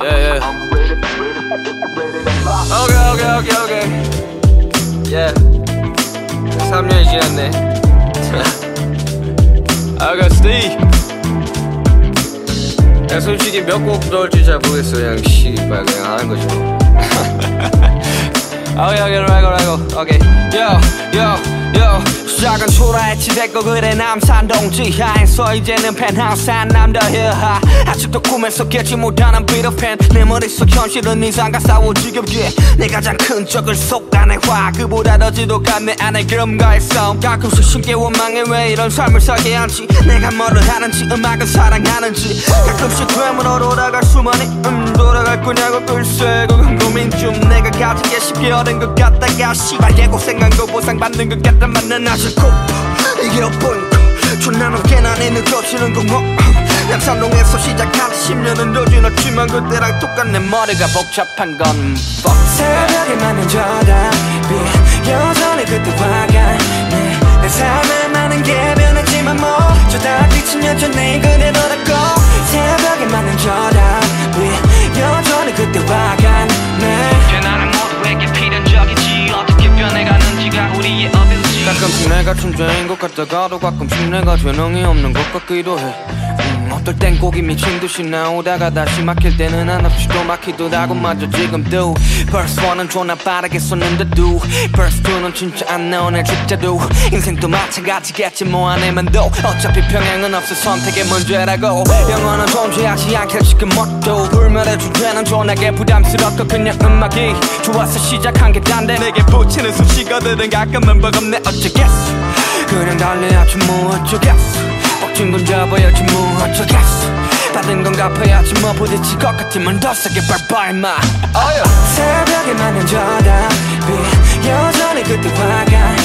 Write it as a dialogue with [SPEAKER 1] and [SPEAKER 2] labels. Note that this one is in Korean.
[SPEAKER 1] Yeah, yeah. 오케이 오케이 오케이 오케이 예 3년이 지났네 아가스티 야 솔직히 몇 곡 넣을지 잘 모르겠어 그냥 씨발 그냥 하는 거지 뭐 오케이 오케이 라이고 라이고 오케이 요요요 시작은 초라했지 됐고 그래 남산 동지 하에서 이제는 펜하우스 한 남자 히하. 아직도 꿈에서 깨지 못하는 비트팬 내 머릿속 현실은 이상과 싸워 지겹게. 내 가장 큰 적을 속단의 화. 그보다 더 지독한 내 안의 그럼과의 싸움. 가끔씩 쉽게 원망해 왜 이런 삶을 살게 한지. 내가 뭐를 하는지 음악을 사랑하는지. 가끔씩 괴물로 돌아갈 수만 이 음 돌아갈 거냐고 글쎄 내가 가지게 쉽게 얻은 것 같다가 씨발 예고생한 거 보상받는 것 같단 말은 아직 고 이게 엇보인 거. 존나 넘게나 내 느껴지는 거뭐. 양산동에서 시작한 10년은 더 지났지만 그때랑 똑같네. 머리가 복잡한 건 새벽에 맞는 저답이
[SPEAKER 2] 내가
[SPEAKER 1] 천재인 것 같다가도 가끔씩 내가 재능이 없는 것 같기도 해. 음, 어떨 땐 곡이 미친 듯이 나오다가 다시 막힐 때는 한없이 또 막히더라고 마저 지금도 Verse 1은 존나 빠르게 썼는데도 Verse 2는 진짜 안 나오네 진짜도. 인생도 마찬가지겠지 뭐 안에만도 어차피 평행은 없어 선택의 문제라고. 영원한 존재하지 않길 지금 뭣도. 불멸의 주제는 존나게 부담스럽고 그냥 음악이 좋아서 시작한 게 딴데. 내게 붙이는 수식어들은 가끔은 버겁네 어쩌겠어. 그냥 달려야지 뭐 어쩌겠어 뻑준 건 잡아야지 뭐. 어쩌겠어. 받은 건 갚아야지 뭐. 부딪힐 것 같으면 더 세게 밟아 임마. 새벽에 만난 저답이 여전히 그때 화가